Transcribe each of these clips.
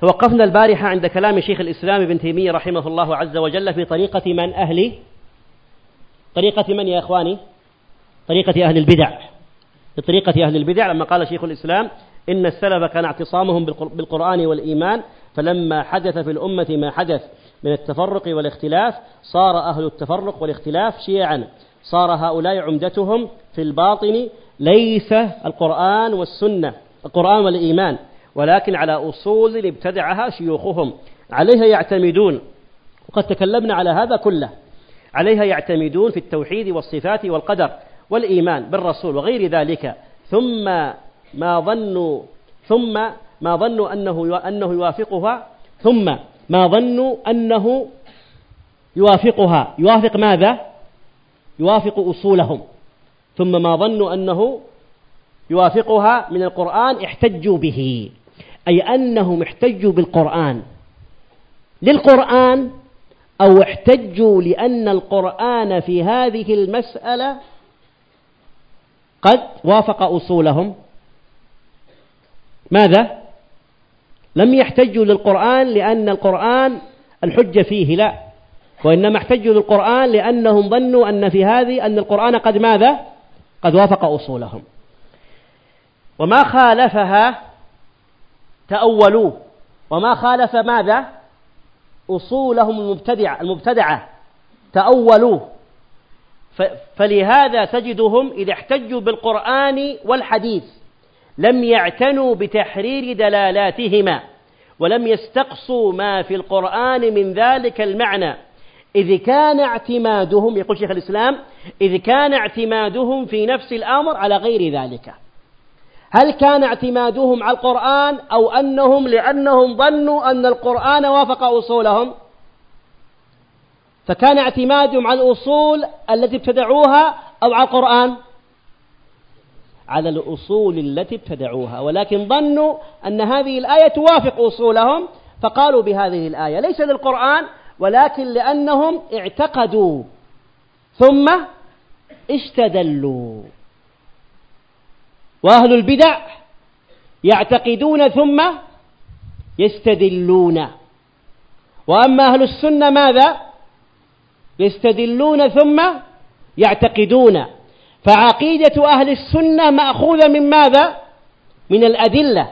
توقفنا البارحة عند كلام شيخ الإسلام ابن تيمية رحمه الله عز وجل في طريقة من أهل طريقة من يا إخواني؟ طريقة أهل البدع. في طريقة أهل البدع لما قال شيخ الإسلام إن السلف كان اعتصامهم بالقرآن والإيمان فلما حدث في الأمة ما حدث من التفرق والاختلاف صار أهل التفرق والاختلاف شيعا. صار هؤلاء عمدتهم في الباطن ليس القرآن والسنة القرآن والإيمان. ولكن على أصول ابتدعها شيوخهم. عليها يعتمدون. وقد تكلمنا على هذا كله. عليها يعتمدون في التوحيد والصفات والقدر والإيمان بالرسول وغير ذلك. ثم ما ظنوا ثم ما ظنوا أنه أنه يوافقها. ثم ما ظنوا أنه يوافقها. يوافق ماذا؟ يوافق أصولهم. ثم ما ظنوا أنه يوافقها من القرآن احتجوا به. أي أنهم احتجوا بالقرآن للقرآن أو احتجوا لأن القرآن في هذه المسألة قد وافق أصولهم ماذا؟ لم يحتجوا للقرآن لأن القرآن الحجة فيه لا وإنما احتجوا للقرآن لأنهم ظنوا أن في هذه أن القرآن قد ماذا؟ قد وافق أصولهم وما خالفها تأولوه. وما خالف ماذا؟ أصولهم المبتدعة المبتدعة. تأولوه. فلهذا تجدهم إذا احتجوا بالقرآن والحديث لم يعتنوا بتحرير دلالاتهما ولم يستقصوا ما في القرآن من ذلك المعنى. إذ كان اعتمادهم يقول شيخ الإسلام إذ كان اعتمادهم في نفس الأمر على غير ذلك. هل كان اعتمادهم على القرآن أو أنهم لأنهم ظنوا أن القرآن وافق أصولهم؟ فكان اعتمادهم على الأصول التي ابتدعوها أو على القرآن؟ على الأصول التي ابتدعوها ولكن ظنوا أن هذه الآية توافق أصولهم فقالوا بهذه الآية ليس للقرآن ولكن لأنهم اعتقدوا ثم استدلوا وأهل البدع يعتقدون ثم يستدلون. وأما أهل السنة ماذا؟ يستدلون ثم يعتقدون. فعقيدة أهل السنة مأخوذة من ماذا؟ من الأدلة.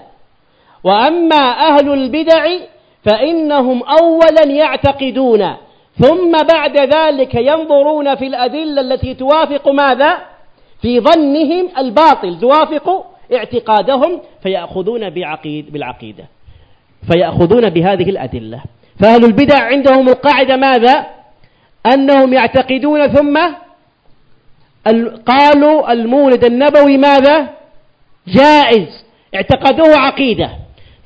وأما أهل البدع فإنهم أولا يعتقدون. ثم بعد ذلك ينظرون في الأدلة التي توافق ماذا؟ في ظنهم الباطل توافق اعتقادهم فيأخذون بعقيد بالعقيدة فيأخذون بهذه الأدلة. فأهل البدع عندهم القاعدة ماذا؟ أنهم يعتقدون ثم قالوا المولد النبوي ماذا؟ جائز اعتقدوه عقيدة.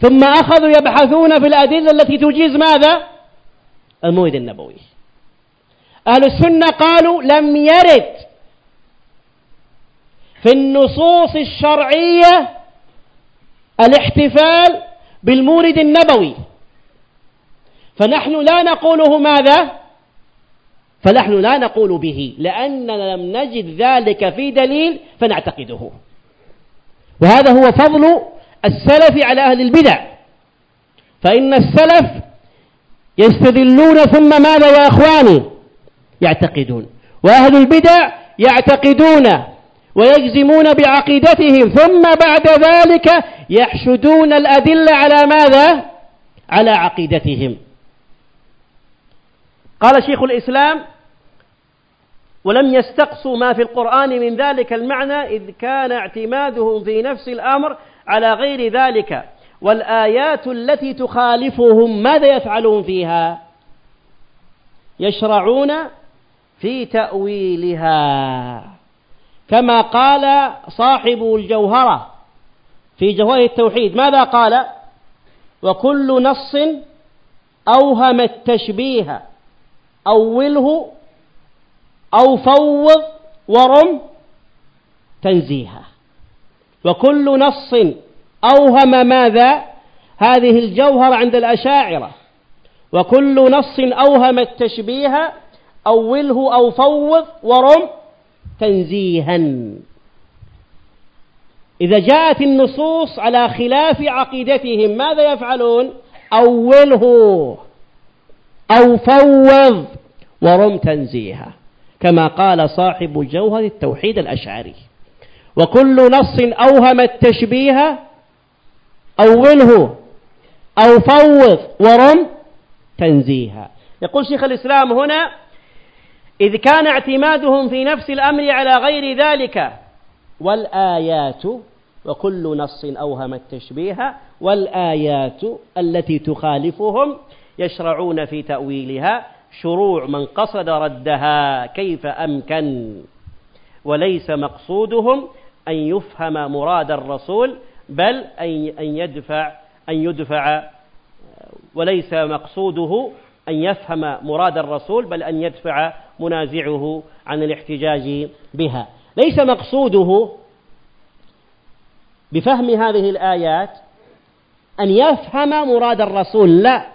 ثم أخذوا يبحثون في الأدلة التي تجيز ماذا؟ المولد النبوي. أهل السنة قالوا لم يرد. في النصوص الشرعية الاحتفال بالمولد النبوي. فنحن لا نقوله ماذا؟ فنحن لا نقول به لأننا لم نجد ذلك في دليل فنعتقده. وهذا هو فضل السلف على أهل البدع. فإن السلف يستدلون ثم ماذا يا أخواني؟ يعتقدون. وأهل البدع يعتقدون ويجزمون بعقيدتهم ثم بعد ذلك يحشدون الأدلة على ماذا؟ على عقيدتهم. قال شيخ الإسلام ولم يستقصوا ما في القرآن من ذلك المعنى إذ كان اعتمادهم في نفس الأمر على غير ذلك. والآيات التي تخالفهم ماذا يفعلون فيها؟ يشرعون في تأويلها. كما قال صاحب الجوهرة في جوهر التوحيد. ماذا قال؟ وكل نص أوهم التشبيه أوله أو فوض ورم تنزيها وكل نص أوهم ماذا؟ هذه الجوهر عند الأشاعرة. وكل نص أوهم التشبيه أوله أو فوض ورم تنزيها. إذا جاءت النصوص على خلاف عقيدتهم ماذا يفعلون؟ أوله أو فوض ورم تنزيها. كما قال صاحب جوهر التوحيد الأشعري. وكل نص أوهم التشبيه أوله أو فوض ورم تنزيها. يقول شيخ الإسلام هنا إذ كان اعتمادهم في نفس الأمر على غير ذلك والآيات وكل نص أوهم التشبيه والآيات التي تخالفهم يشرعون في تأويلها شروع من قصد ردها كيف أمكن. وليس مقصودهم أن يفهم مراد الرسول بل أن يدفع أن يدفع وليس مقصوده أن يفهم مراد الرسول بل أن يدفع منازعه عن الاحتجاج بها. ليس مقصوده بفهم هذه الآيات أن يفهم مراد الرسول لا.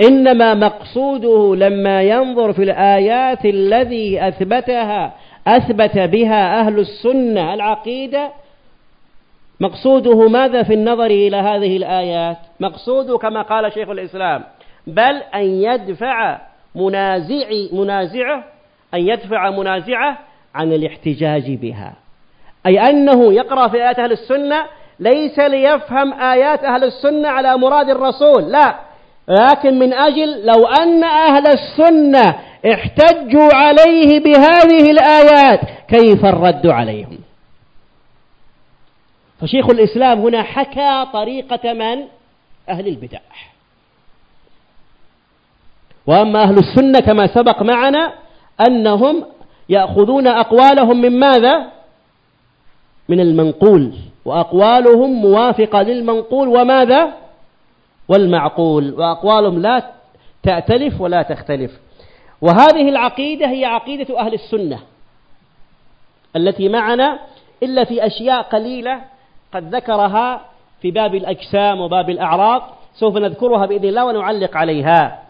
إنما مقصوده لما ينظر في الآيات الذي أثبتها أثبت بها أهل السنة العقيدة. مقصوده ماذا في النظر إلى هذه الآيات؟ مقصوده كما قال شيخ الإسلام بل أن يدفع منازع منازعه أن يدفع منازعه عن الاحتجاج بها. أي أنه يقرأ في آيات أهل السنة ليس ليفهم آيات أهل السنة على مراد الرسول لا. لكن من أجل لو أن أهل السنة احتجوا عليه بهذه الآيات كيف الرد عليهم؟ فشيخ الإسلام هنا حكى طريقة من؟ أهل البدع. وأما أهل السنة كما سبق معنا أنهم يأخذون أقوالهم من ماذا؟ من المنقول وأقوالهم موافقة للمنقول وماذا؟ والمعقول وأقوالهم لا تأتلف ولا تختلف وهذه العقيدة هي عقيدة أهل السنة التي معنا إلا في أشياء قليلة قد ذكرها في باب الأجسام وباب الأعراض سوف نذكرها بإذن الله ونعلق عليها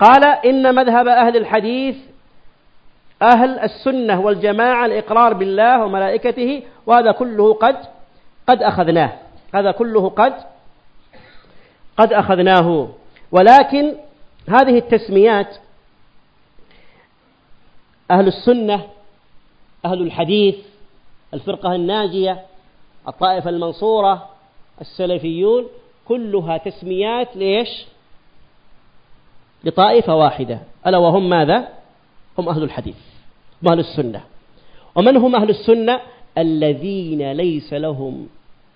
قال إن مذهب أهل الحديث أهل السنة والجماعة الإقرار بالله وملائكته وهذا كله قد قد أخذناه. هذا كله قد قد أخذناه. ولكن هذه التسميات أهل السنة أهل الحديث الفرقة الناجية الطائفة المنصورة السلفيون كلها تسميات ليش؟ لطائفة واحدة. ألا وهم ماذا؟ هم أهل الحديث. هم أهل السنة. ومن هم أهل السنة؟ الذين ليس لهم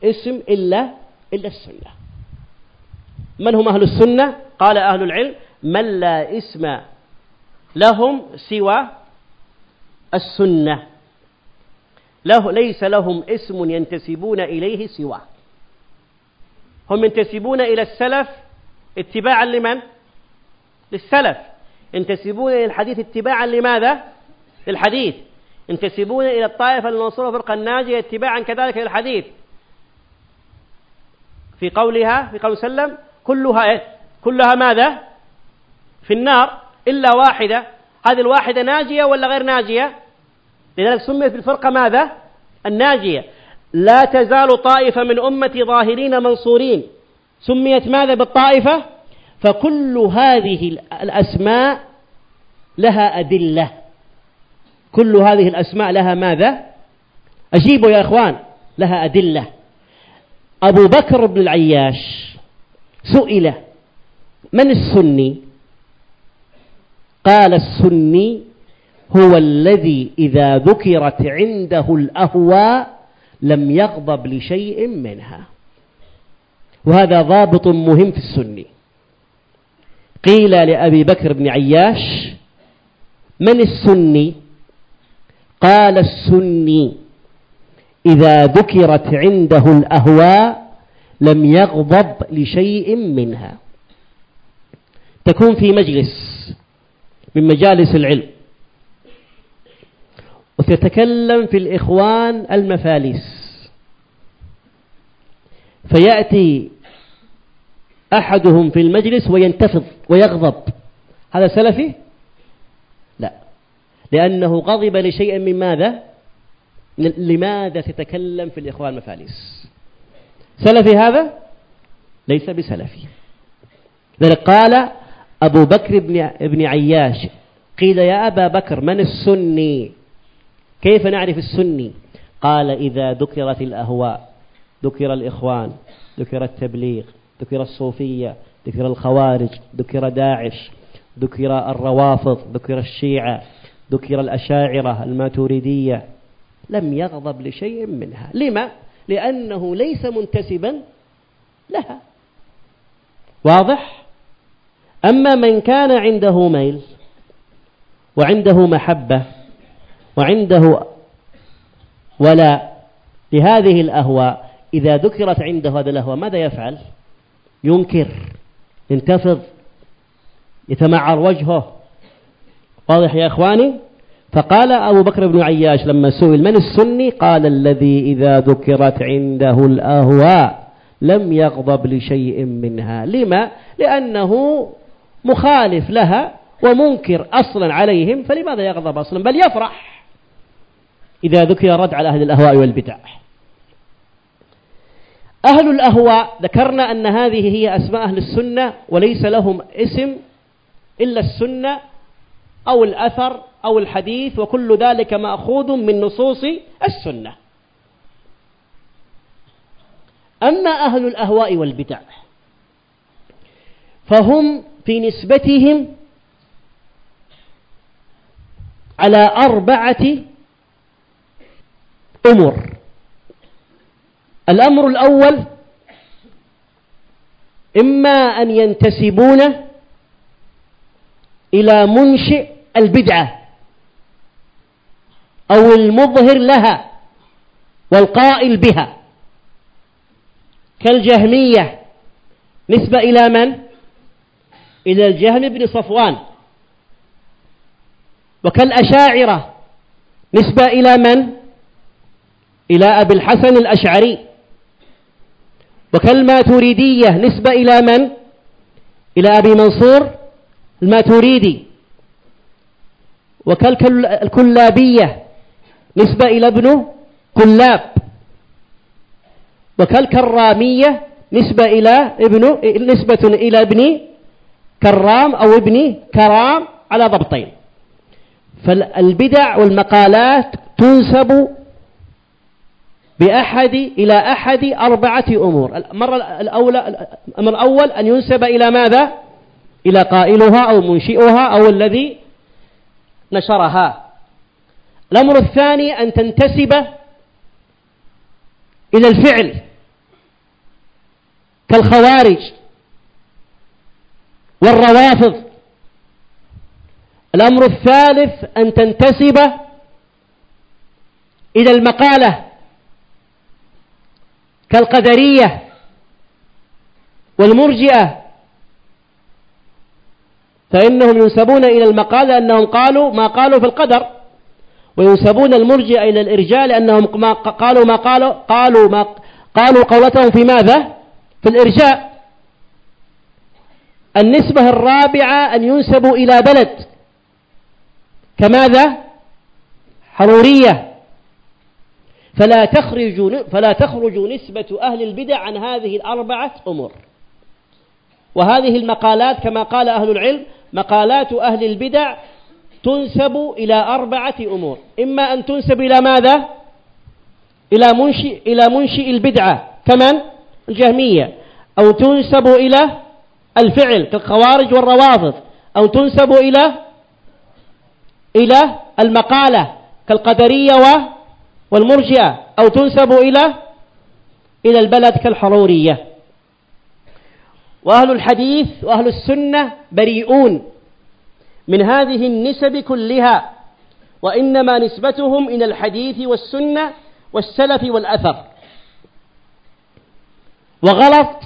اسم إلا إلا السنة. من هم أهل السنة؟ قال أهل العلم من لا اسم لهم سوى السنة. له ليس لهم اسم ينتسبون إليه سواه. هم ينتسبون إلى السلف اتباعا لمن؟ للسلف ينتسبون إلى الحديث اتباعا لماذا؟ للحديث ينتسبون إلى الطائفة المنصورة فرقة الناجية اتباعا كذلك للحديث في قولها في قول سلم كلها إيه؟ كلها ماذا؟ في النار إلا واحدة هذه الواحدة ناجية ولا غير ناجية؟ لذلك سميت بالفرقة ماذا؟ الناجية لا تزال طائفة من أمتي ظاهرين منصورين سميت ماذا بالطائفة؟ فكل هذه الأسماء لها أدلة. كل هذه الأسماء لها ماذا؟ أجيبوا يا إخوان لها أدلة. أبو بكر بن العياش سئل من السني؟ قال السني هو الذي إذا ذكرت عنده الأهواء لم يغضب لشيء منها. وهذا ضابط مهم في السني. قيل لأبي بكر بن عياش من السني؟ قال السني إذا ذكرت عنده الأهواء لم يغضب لشيء منها. تكون في مجلس من مجالس العلم. وتتكلم في الإخوان المفاليس. فيأتي أحدهم في المجلس وينتفض ويغضب هذا سلفي؟ لا لأنه غضب لشيء من ماذا؟ لماذا تتكلم في الإخوان المفاليس؟ سلفي هذا؟ ليس بسلفي ذلك قال أبو بكر بن, بن عياش قيل يا أبا بكر من السني كيف نعرف السني قال إذا ذكرت الأهواء ذكر الإخوان ذكر التبليغ ذكر الصوفية ذكر الخوارج ذكر داعش ذكر الروافض ذكر الشيعة ذكر الأشاعرة الماتوريدية لم يغضب لشيء منها لما؟ لأنه ليس منتسبا لها واضح؟ أما من كان عنده ميل وعنده محبة وعنده ولا لهذه الأهواء إذا ذكرت عنده هذه الأهواء ماذا يفعل ينكر ينتفض يتمعر وجهه. واضح يا إخواني؟ فقال أبو بكر بن عياش لما سئل من السني؟ قال الذي إذا ذكرت عنده الأهواء لم يغضب لشيء منها. لما؟ لأنه مخالف لها ومنكر أصلا عليهم فلماذا يغضب أصلا؟ بل يفرح إذا ذكر رد على أهل الأهواء والبدع. أهل الأهواء ذكرنا أن هذه هي أسماء أهل السنة وليس لهم اسم إلا السنة أو الأثر أو الحديث وكل ذلك مأخوذ من نصوص السنة. أما أهل الأهواء والبدع فهم في نسبتهم على أربعة أمور. الأمر الأول إما أن ينتسبون إلى منشئ البدعة أو المظهر لها والقائل بها كالجهمية نسبة إلى من؟ إلى الجهم بن صفوان وكالأشاعرة نسبة إلى من؟ إلى أبي الحسن الأشعري وكالماتريدية نسبة إلى من؟ إلى أبي منصور الماتريدي. وكالكلابية نسبة إلى ابن كلاب. وكالكرامية نسبة إلى ابن نسبة إلى ابن كرام أو ابن كرام على ضبطين. فالبدع والمقالات تنسب بأحد إلى أحد أربعة أمور. المرة الأولى الأمر الأول أن ينسب إلى ماذا؟ إلى قائلها أو منشئها أو الذي نشرها. الأمر الثاني أن تنتسب إلى الفعل كالخوارج والروافض. الأمر الثالث أن تنتسب إلى المقالة كالقدرية والمرجئة. فإنهم ينسبون إلى المقالة أنهم قالوا ما قالوا في القدر وينسبون المرجئة إلى الإرجاء لأنهم ما قالوا ما قالوا قالوا ما قالوا قولتهم في ماذا؟ في الإرجاء. النسبة الرابعة أن ينسبوا إلى بلد. كماذا؟ حرورية. فلا تخرج فلا تخرج نسبة أهل البدع عن هذه الأربعة أمور. وهذه المقالات كما قال أهل العلم مقالات أهل البدع تنسب إلى أربعة أمور. إما أن تنسب إلى ماذا؟ إلى منشئ إلى منشئ البدعة. كمن؟ الجهمية. أو تنسب إلى الفعل كالخوارج والروافض. أو تنسب إلى إلى المقالة كالقدرية والمرجئة أو تنسب إلى إلى البلد كالحرورية. وأهل الحديث وأهل السنة بريئون من هذه النسب كلها وإنما نسبتهم إلى الحديث والسنة والسلف والأثر. وغلط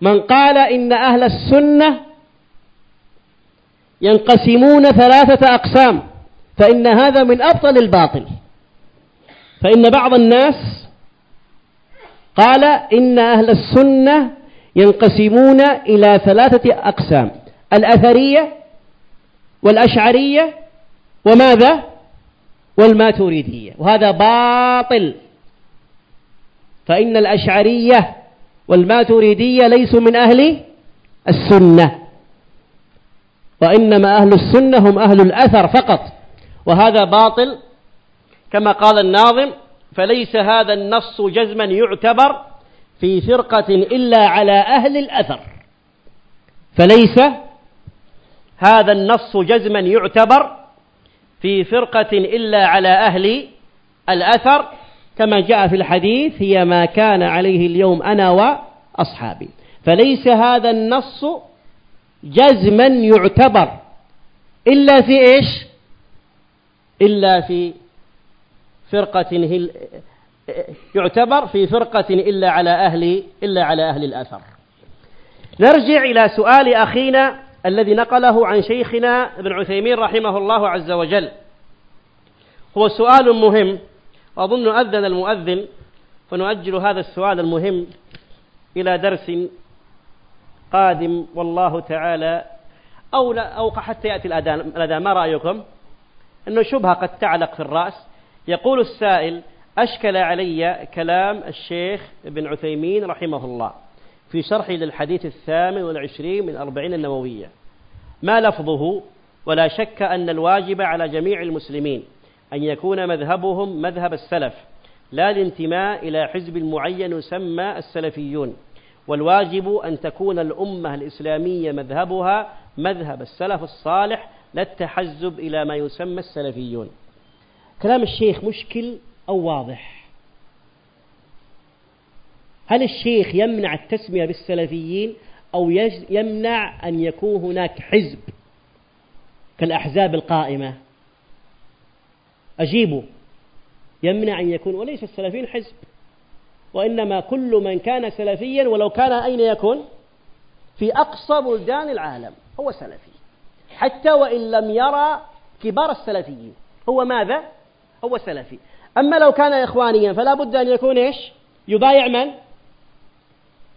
من قال إن أهل السنة ينقسمون ثلاثة أقسام فإن هذا من أبطل الباطل. فإن بعض الناس قال إن أهل السنة ينقسمون إلى ثلاثة أقسام الأثرية والأشعرية وماذا؟ والماتوريدية وهذا باطل. فإن الأشعرية والماتريدية ليسوا من أهل السنة وإنما أهل السنة هم أهل الأثر فقط وهذا باطل. كما قال الناظم فليس هذا النص جزما يعتبر في فرقة إلا على أهل الأثر. فليس هذا النص جزما يعتبر في فرقة إلا على أهل الأثر كما جاء في الحديث هي ما كان عليه اليوم أنا وأصحابي. فليس هذا النص جزما يعتبر إلا في إيش؟ إلا في فرقة يعتبر في فرقة إلا على أهل إلا على أهل الأثر. نرجع إلى سؤال أخينا الذي نقله عن شيخنا ابن عثيمين رحمه الله عز وجل. هو سؤال مهم وأظن أذن المؤذن فنؤجل هذا السؤال المهم إلى درس قادم والله تعالى أو لا أو حتى يأتي الأذان ما رأيكم؟ أنه شبهة قد تعلق في الرأس. يقول السائل أشكل علي كلام الشيخ ابن عثيمين رحمه الله في شرحه للحديث الثامن والعشرين من أربعين النووية. ما لفظه؟ ولا شك أن الواجب على جميع المسلمين أن يكون مذهبهم مذهب السلف لا الانتماء إلى حزب معين يسمى السلفيون. والواجب أن تكون الأمة الإسلامية مذهبها مذهب السلف الصالح لا التحزب إلى ما يسمى السلفيون. كلام الشيخ مشكل أو واضح؟ هل الشيخ يمنع التسمية بالسلفيين أو يمنع أن يكون هناك حزب كالأحزاب القائمة؟ أجيبوا يمنع أن يكون وليس السلفيين حزب وإنما كل من كان سلفيا ولو كان أين يكون؟ في أقصى بلدان العالم هو سلفي. حتى وإن لم يرى كبار السلفيين. هو ماذا؟ هو سلفي أما لو كان إخوانيا فلا بد أن يكون إيش؟ يبايع من؟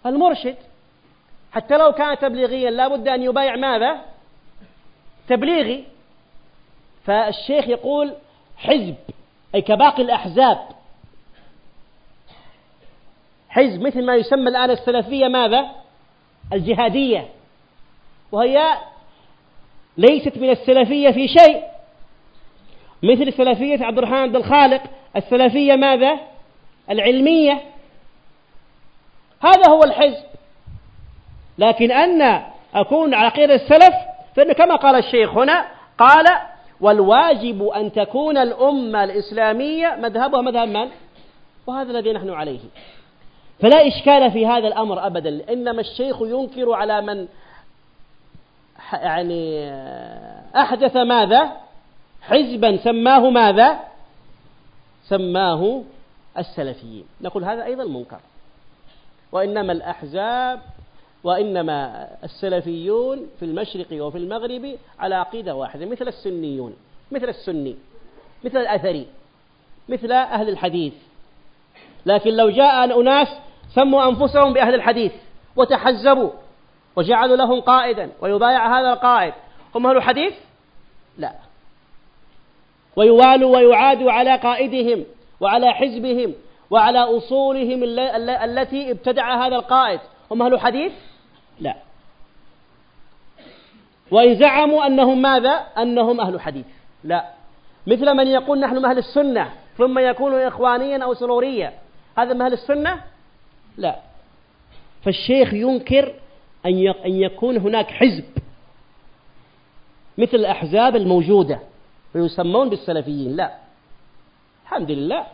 المرشد حتى لو كان تبليغيا لا بد أن يبايع ماذا؟ تبليغي فالشيخ يقول حزب أي كباقي الأحزاب حزب مثل ما يسمى الآن السلفية ماذا؟ الجهادية وهي ليست من السلفية في شيء مثل سلفية عبد الرحمن عبد الخالق السلفية ماذا؟ العلمية. هذا هو الحزب. لكن أن أكون على قيد السلف فإنه كما قال الشيخ هنا قال والواجب أن تكون الأمة الإسلامية مذهبها مذهب من؟ وهذا الذي نحن عليه. فلا إشكال في هذا الأمر أبدا. إنما الشيخ ينكر على من يعني أحدث ماذا؟ حزبا سماه ماذا؟ سماه السلفيين. نقول هذا أيضا منكر. وإنما الأحزاب وإنما السلفيون في المشرق وفي المغرب على عقيدة واحدة مثل السنيون مثل السني مثل الأثري مثل أهل الحديث. لكن لو جاء أناس سموا أنفسهم بأهل الحديث وتحزبوا وجعلوا لهم قائدا ويبايع هذا القائد هم أهل الحديث؟ لا. ويوالوا ويعادوا على قائدهم وعلى حزبهم وعلى أصولهم التي ابتدع هذا القائد. هم أهل الحديث لا. وإن زعموا أنهم ماذا؟ أنهم أهل حديث. لا. مثل من يقول نحن أهل السنة ثم يكون إخوانيا أو سروريا. هذا من أهل السنة؟ لا. فالشيخ ينكر أن يكون هناك حزب. مثل الأحزاب الموجودة. ويسمون بالسلفيين. لا. الحمد لله.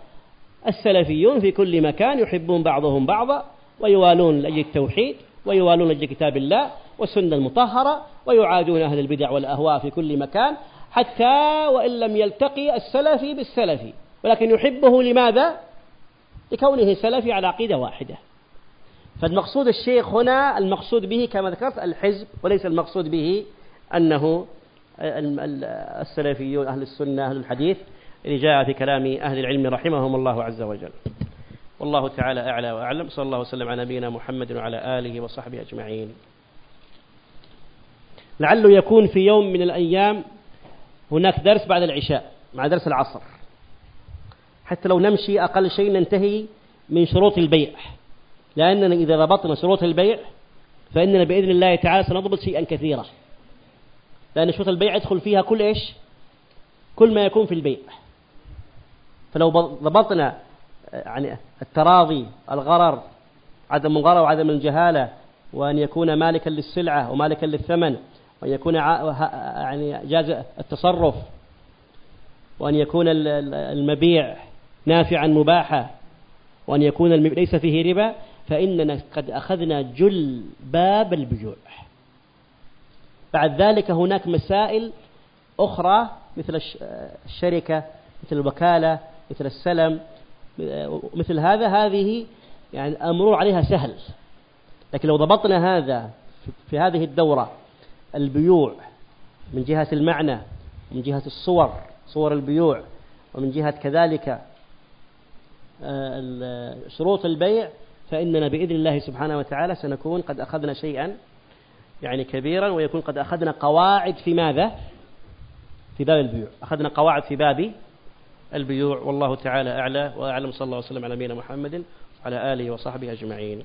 السلفيون في كل مكان يحبون بعضهم بعضا ويوالون لأجل التوحيد ويوالون لأجل كتاب الله والسنة المطهرة ويعادون أهل البدع والأهواء في كل مكان حتى وإن لم يلتقي السلفي بالسلفي. ولكن يحبه لماذا؟ لكونه سلفي على عقيدة واحدة. فالمقصود الشيخ هنا المقصود به كما ذكرت الحزب وليس المقصود به أنه السلفيون أهل السنة أهل الحديث اللي جاء في كلام أهل العلم رحمهم الله عز وجل. والله تعالى أعلى وأعلم. صلى الله وسلم على نبينا محمد وعلى آله وصحبه أجمعين. لعله يكون في يوم من الأيام هناك درس بعد العشاء مع درس العصر. حتى لو نمشي أقل شيء ننتهي من شروط البيع. لأننا إذا ضبطنا شروط البيع فإننا بإذن الله تعالى سنضبط شيئا كثيرا. لأن شروط البيع يدخل فيها كل إيش؟ كل ما يكون في البيع. فلو ضبطنا يعني التراضي الغرر عدم الغرر وعدم الجهالة وأن يكون مالكا للسلعة ومالكا للثمن وأن يكون يعني جاز التصرف وأن يكون المبيع نافعا مباحا وأن يكون ليس فيه ربا فإننا قد أخذنا جل باب البيوع بعد ذلك هناك مسائل أخرى مثل الشركة مثل الوكالة مثل السلم مثل هذا هذه يعني الأمر عليها سهل. لكن لو ضبطنا هذا في هذه الدورة البيوع من جهة المعنى من جهة الصور صور البيوع ومن جهة كذلك آه، شروط البيع فإننا بإذن الله سبحانه وتعالى سنكون قد أخذنا شيئا يعني كبيرا ويكون قد أخذنا قواعد في ماذا؟ في باب البيوع. أخذنا قواعد في باب البيوع. والله تعالى أعلى وأعلم. صلى الله وسلم على نبينا محمد وعلى آله وصحبه أجمعين.